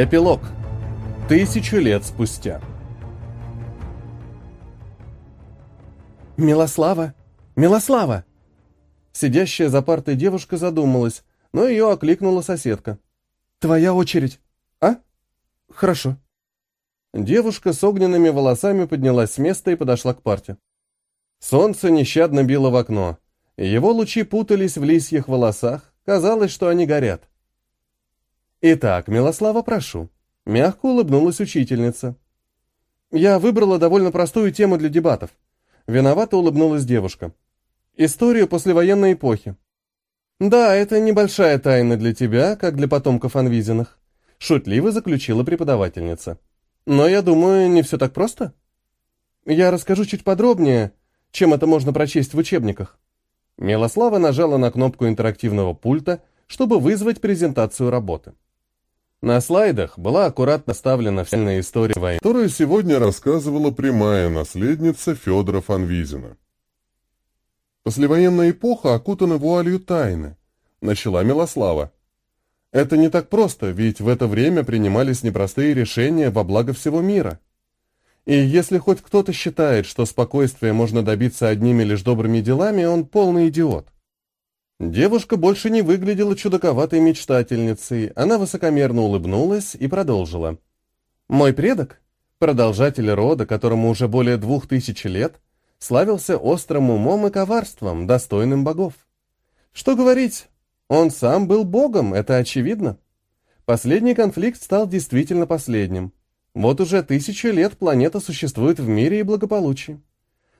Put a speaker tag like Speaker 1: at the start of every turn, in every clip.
Speaker 1: Эпилог. Тысячу лет спустя.
Speaker 2: «Милослава! Милослава!» Сидящая за партой девушка задумалась, но ее окликнула соседка. «Твоя очередь. А? Хорошо». Девушка с огненными волосами поднялась с места и подошла к парте. Солнце нещадно било в окно. Его лучи путались в лисьих волосах, казалось, что они горят. «Итак, Милослава, прошу», — мягко улыбнулась учительница. «Я выбрала довольно простую тему для дебатов». Виновато улыбнулась девушка. «Историю послевоенной эпохи». «Да, это небольшая тайна для тебя, как для потомков Анвизиных», — шутливо заключила преподавательница. «Но я думаю, не все так просто. Я расскажу чуть подробнее, чем это можно прочесть в учебниках». Милослава нажала на кнопку интерактивного пульта, чтобы вызвать презентацию работы. На слайдах была аккуратно вставлена вся история войны,
Speaker 3: которую сегодня рассказывала прямая наследница Федора Фанвизина. Послевоенная эпоха окутана вуалью тайны, начала Милослава. Это не так просто, ведь в это время принимались непростые решения во благо всего мира. И если хоть кто-то считает, что спокойствие можно добиться одними лишь добрыми делами, он полный идиот. Девушка больше не выглядела чудаковатой мечтательницей, она высокомерно улыбнулась и продолжила. «Мой предок, продолжатель рода, которому уже более двух тысяч лет, славился острым умом и коварством, достойным богов. Что говорить, он сам был богом, это очевидно. Последний конфликт стал действительно последним. Вот уже тысячу лет планета существует в мире и благополучии.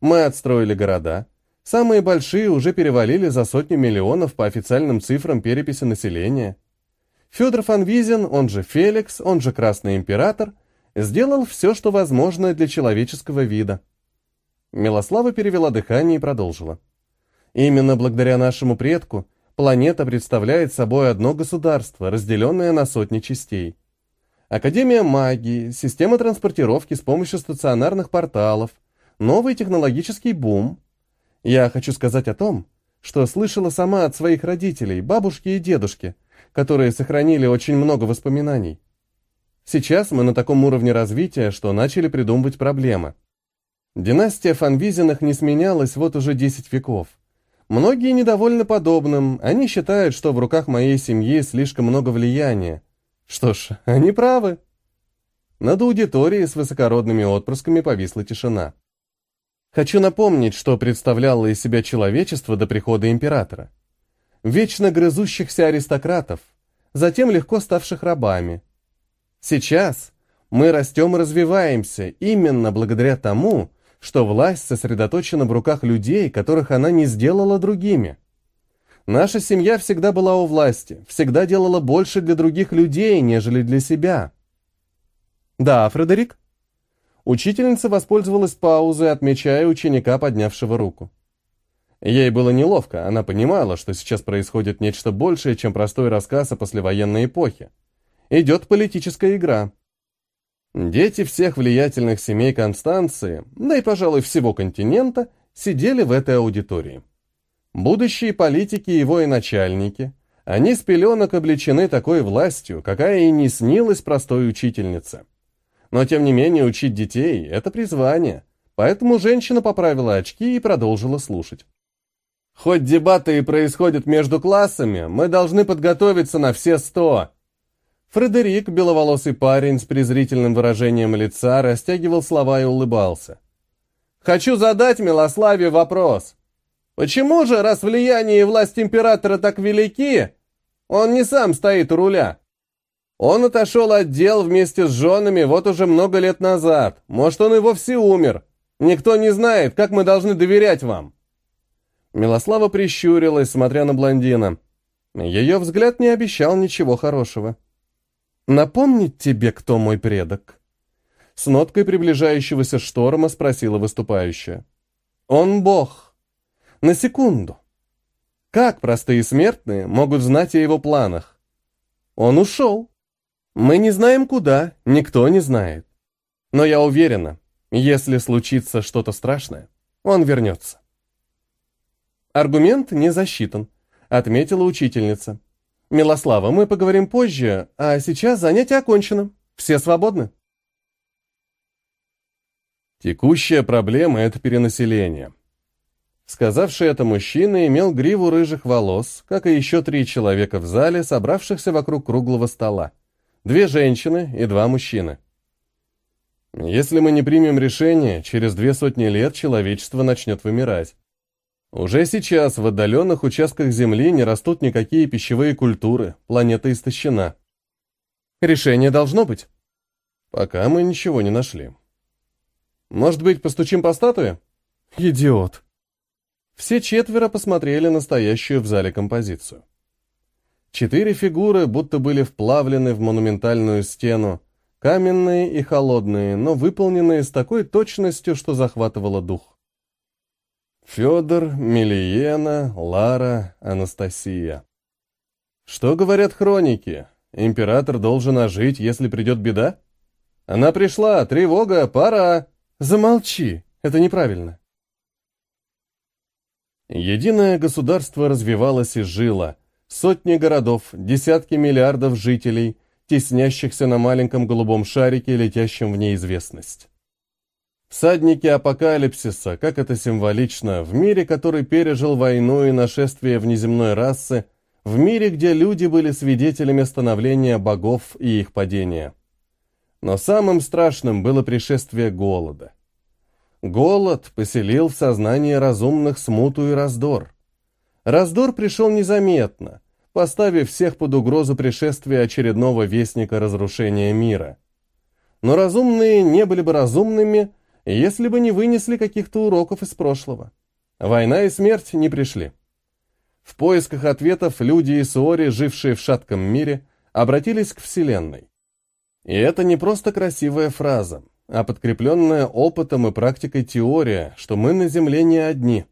Speaker 3: Мы отстроили города. Самые большие уже перевалили за сотню миллионов по официальным цифрам переписи населения. Федор Фанвизин, он же Феликс, он же Красный Император, сделал все, что возможно для человеческого вида. Милослава перевела дыхание и продолжила. Именно благодаря нашему предку планета представляет собой одно государство, разделенное на сотни частей. Академия магии, система транспортировки с помощью стационарных порталов, новый технологический бум. Я хочу сказать о том, что слышала сама от своих родителей, бабушки и дедушки, которые сохранили очень много воспоминаний. Сейчас мы на таком уровне развития, что начали придумывать проблемы. Династия Фанвизиных не сменялась вот уже 10 веков. Многие недовольны подобным, они считают, что в руках моей семьи слишком много влияния, что ж, они правы. Над аудиторией с высокородными отпрысками повисла тишина. Хочу напомнить, что представляло из себя человечество до прихода императора. Вечно грызущихся аристократов, затем легко ставших рабами. Сейчас мы растем и развиваемся именно благодаря тому, что власть сосредоточена в руках людей, которых она не сделала другими. Наша семья всегда была у власти, всегда делала больше для других людей, нежели для себя. Да, Фредерик? Учительница воспользовалась паузой, отмечая ученика, поднявшего руку. Ей было неловко, она понимала, что сейчас происходит нечто большее, чем простой рассказ о послевоенной эпохе. Идет политическая игра. Дети всех влиятельных семей Констанции, да и, пожалуй, всего континента, сидели в этой аудитории. Будущие политики и военачальники, они с пеленок облечены такой властью, какая и не снилась простой учительнице. Но тем не менее учить детей – это призвание, поэтому женщина поправила очки и продолжила слушать. Хоть дебаты и происходят между классами, мы должны подготовиться на все сто. Фредерик, беловолосый парень с презрительным выражением лица, растягивал слова и улыбался. «Хочу задать Милославе вопрос. Почему же, раз влияние и власть императора так велики, он не сам стоит у руля? Он отошел от дел вместе с женами вот уже много лет назад. Может, он и вовсе умер. Никто не знает, как мы должны доверять вам. Милослава прищурилась, смотря на блондина. Ее взгляд не обещал ничего хорошего. «Напомнить тебе, кто мой предок?» С ноткой приближающегося шторма спросила выступающая. «Он бог, на секунду. Как простые смертные могут знать о его планах? Он ушел. Мы не знаем куда, никто не знает. Но я уверена, если случится что-то страшное, он вернется. Аргумент не засчитан, отметила учительница.
Speaker 2: Милослава, мы поговорим позже, а сейчас занятие окончено. Все свободны.
Speaker 1: Текущая проблема — это перенаселение. Сказавший это мужчина имел гриву рыжих волос, как и еще три человека в зале, собравшихся вокруг круглого стола. Две женщины и два мужчины. Если мы не примем решение, через две сотни лет человечество начнет вымирать. Уже сейчас в отдаленных участках Земли не растут никакие пищевые культуры, планета истощена.
Speaker 2: Решение должно быть.
Speaker 1: Пока мы ничего не нашли.
Speaker 2: Может быть, постучим по статуе?
Speaker 1: Идиот.
Speaker 2: Все четверо посмотрели настоящую в зале композицию. Четыре фигуры будто были вплавлены в монументальную стену, каменные и холодные, но выполненные с такой точностью, что захватывало дух.
Speaker 1: Федор, Милиена, Лара, Анастасия. Что говорят хроники? Император должен ожить, если придет беда? Она пришла, тревога, пора.
Speaker 2: Замолчи, это неправильно.
Speaker 1: Единое государство развивалось и жило. Сотни городов, десятки миллиардов жителей, теснящихся на маленьком голубом шарике, летящем в неизвестность. Всадники апокалипсиса, как это символично, в мире, который пережил войну и нашествие внеземной расы, в мире, где люди были свидетелями становления богов и их падения. Но самым страшным было пришествие голода. Голод поселил в сознании разумных смуту и раздор. Раздор пришел незаметно, поставив всех под угрозу пришествия очередного вестника разрушения мира. Но разумные не были бы разумными, если бы не вынесли каких-то уроков из прошлого. Война и смерть не пришли. В поисках ответов люди и Суори, жившие в шатком мире, обратились к Вселенной. И это не просто красивая фраза, а подкрепленная опытом и практикой теория, что мы на Земле не одни.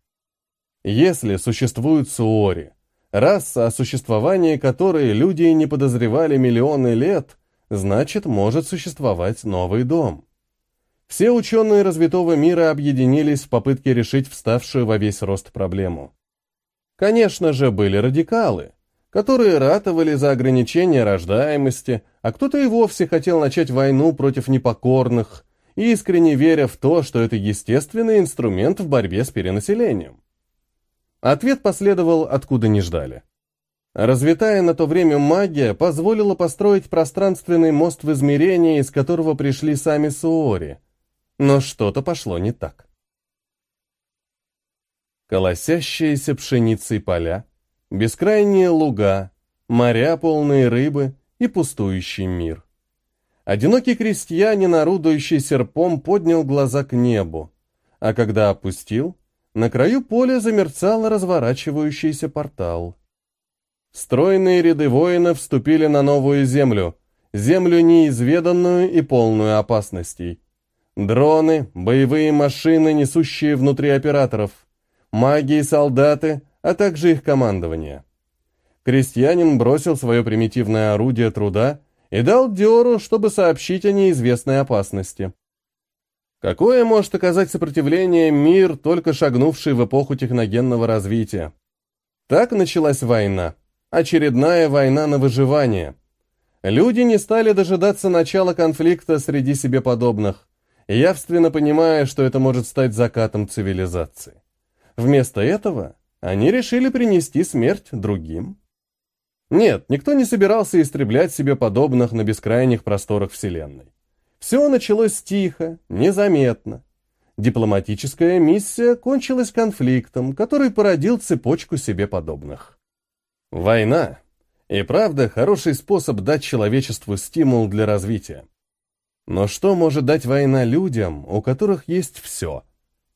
Speaker 1: Если существуют Суори, раса, о существовании которой люди не подозревали миллионы лет, значит, может существовать новый дом. Все ученые развитого мира объединились в попытке решить вставшую во весь рост проблему. Конечно же, были радикалы, которые ратовали за ограничение рождаемости, а кто-то и вовсе хотел начать войну против непокорных, искренне веря в то, что это естественный инструмент в борьбе с перенаселением. Ответ последовал, откуда не ждали. Развитая на то время магия позволила построить пространственный мост в измерении, из которого пришли сами Суори – но что-то пошло не так. Колосящиеся пшеницей поля, бескрайние луга, моря полные рыбы и пустующий мир. Одинокий крестьянин, орудующий серпом, поднял глаза к небу, а когда опустил, на краю поля замерцал разворачивающийся портал. Стройные ряды воинов вступили на новую землю, землю неизведанную и полную опасностей. Дроны, боевые машины, несущие внутри операторов, маги и солдаты, а также их командование. Крестьянин бросил свое примитивное орудие труда и дал Диору, чтобы сообщить о неизвестной опасности. Какое может оказать сопротивление мир, только шагнувший в эпоху техногенного развития? Так началась война. Очередная война на выживание. Люди не стали дожидаться начала конфликта среди себе подобных явственно понимая, что это может стать закатом цивилизации. Вместо этого они решили принести смерть другим. Нет, никто не собирался истреблять себе подобных на бескрайних просторах Вселенной. Все началось тихо, незаметно. Дипломатическая миссия кончилась конфликтом, который породил цепочку себе подобных. Война. И правда, хороший способ дать человечеству стимул для развития. Но что может дать война людям, у которых есть все?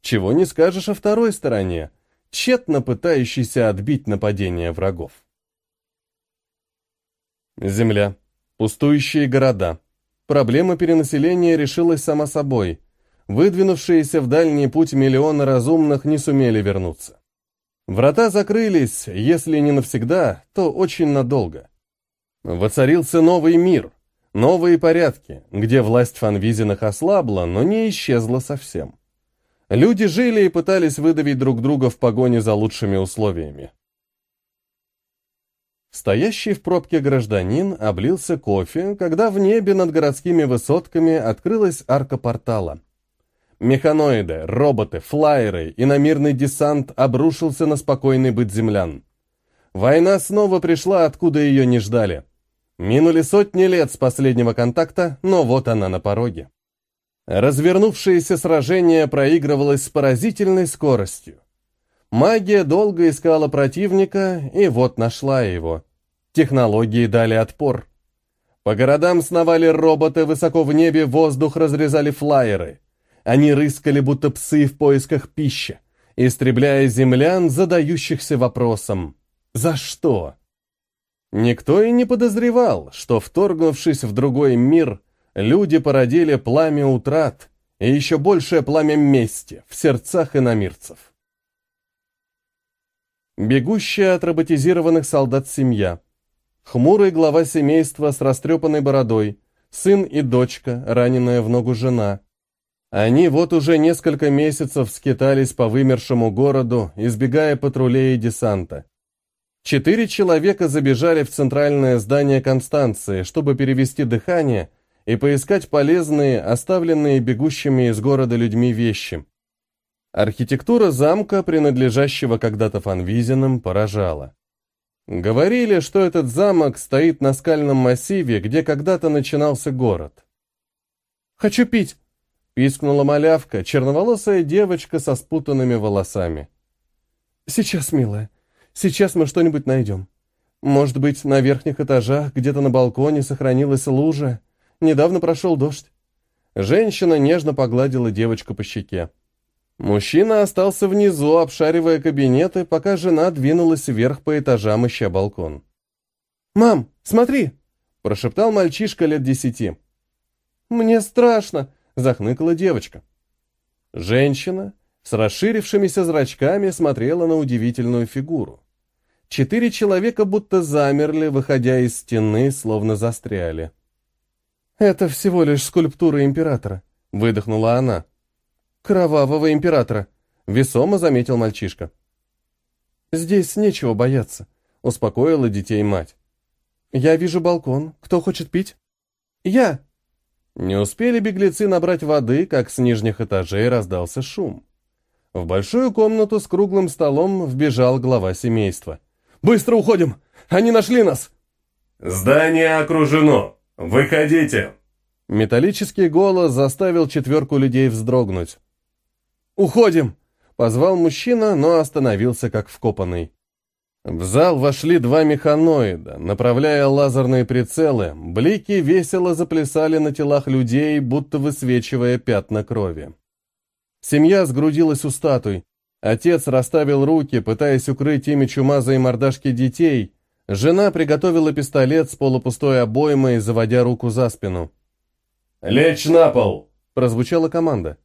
Speaker 1: Чего не скажешь о второй стороне, тщетно пытающейся отбить нападение врагов. Земля. Пустующие города. Проблема перенаселения решилась сама собой. Выдвинувшиеся в дальний путь миллионы разумных не сумели вернуться. Врата закрылись, если не навсегда, то очень надолго. Воцарился новый мир — Новые порядки, где власть Фанвизиных ослабла, но не исчезла совсем. Люди жили и пытались выдавить друг друга в погоне за лучшими условиями. Стоящий в пробке гражданин облился кофе, когда в небе над городскими высотками открылась арка портала. Механоиды, роботы, флайеры и намирный десант обрушился на спокойный быт землян. Война снова пришла, откуда ее не ждали. Минули сотни лет с последнего контакта, но вот она на пороге. Развернувшееся сражение проигрывалось с поразительной скоростью. Магия долго искала противника, и вот нашла его. Технологии дали отпор. По городам сновали роботы, высоко в небе воздух разрезали флайеры. Они рыскали, будто псы в поисках пищи, истребляя землян, задающихся вопросом «За что?». Никто и не подозревал, что, вторгнувшись в другой мир, люди породили пламя утрат и еще большее пламя мести в сердцах иномирцев. Бегущая от роботизированных солдат семья. Хмурый глава семейства с растрепанной бородой, сын и дочка, раненая в ногу жена. Они вот уже несколько месяцев скитались по вымершему городу, избегая патрулей и десанта. Четыре человека забежали в центральное здание Констанции, чтобы перевести дыхание и поискать полезные, оставленные бегущими из города людьми вещи. Архитектура замка, принадлежащего когда-то Фанвизинам, поражала. Говорили, что этот замок стоит на скальном массиве, где когда-то начинался город.
Speaker 2: «Хочу пить!»
Speaker 1: — пискнула малявка, черноволосая девочка со спутанными волосами.
Speaker 2: «Сейчас, милая, сейчас мы что-нибудь найдем. Может быть, на верхних этажах, где-то на балконе сохранилась лужа. Недавно прошел дождь».
Speaker 1: Женщина нежно погладила девочку по щеке. Мужчина остался внизу, обшаривая кабинеты, пока жена двинулась вверх по этажам, ища балкон.
Speaker 2: «Мам, смотри!»
Speaker 1: – прошептал мальчишка лет десяти.
Speaker 2: «Мне страшно!»
Speaker 1: – захныкала девочка. Женщина с расширившимися зрачками смотрела на удивительную фигуру. Четыре человека будто замерли, выходя из стены, словно застряли.
Speaker 2: «Это всего лишь скульптура императора», — выдохнула она.
Speaker 1: «Кровавого императора», — весомо заметил мальчишка.
Speaker 2: «Здесь нечего бояться», — успокоила детей мать. «Я вижу балкон. Кто хочет пить?»
Speaker 1: «Я!» Не успели беглецы набрать воды, как с нижних этажей раздался шум. В большую комнату с круглым столом вбежал глава семейства.
Speaker 2: «Быстро уходим! Они нашли нас!»
Speaker 4: «Здание окружено! Выходите!»
Speaker 1: Металлический голос заставил четверку людей вздрогнуть.
Speaker 2: «Уходим!»
Speaker 1: — позвал мужчина, но остановился как вкопанный. В зал вошли два механоида, направляя лазерные прицелы, блики весело заплясали на телах людей, будто высвечивая пятна крови. Семья сгрудилась у статуй. Отец расставил руки, пытаясь укрыть ими чумазые мордашки детей. Жена приготовила пистолет с полупустой обоймой, заводя руку за спину.
Speaker 4: «Лечь на пол!»
Speaker 1: — прозвучала команда.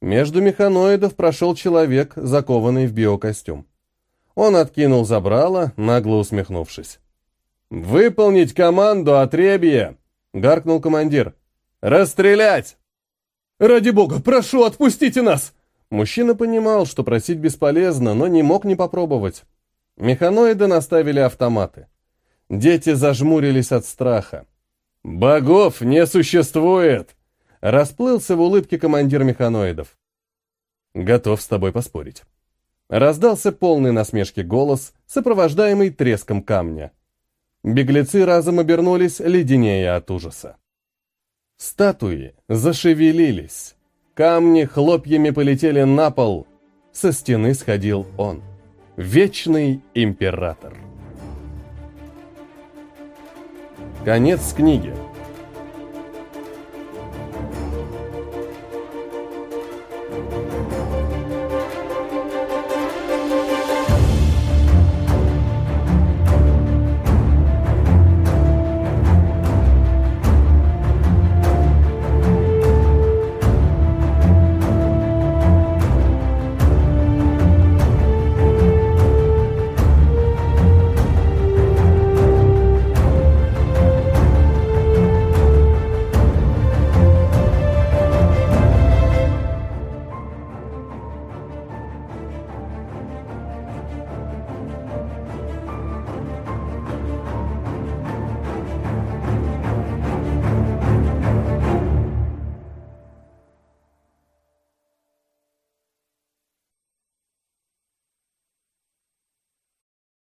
Speaker 1: Между механоидов прошел человек, закованный в биокостюм. Он откинул забрало, нагло усмехнувшись. «Выполнить команду отребье!» — гаркнул командир. «Расстрелять!»
Speaker 2: «Ради бога, прошу, отпустите нас!»
Speaker 1: Мужчина понимал, что просить бесполезно, но не мог не попробовать. Механоиды наставили автоматы. Дети зажмурились от страха. «Богов не существует!» Расплылся в улыбке командир механоидов. «Готов с тобой поспорить». Раздался полный насмешки голос, сопровождаемый треском камня. Беглецы разом обернулись, леденее от ужаса. Статуи зашевелились. Камни хлопьями полетели на пол. Со стены сходил он. Вечный император. Конец книги.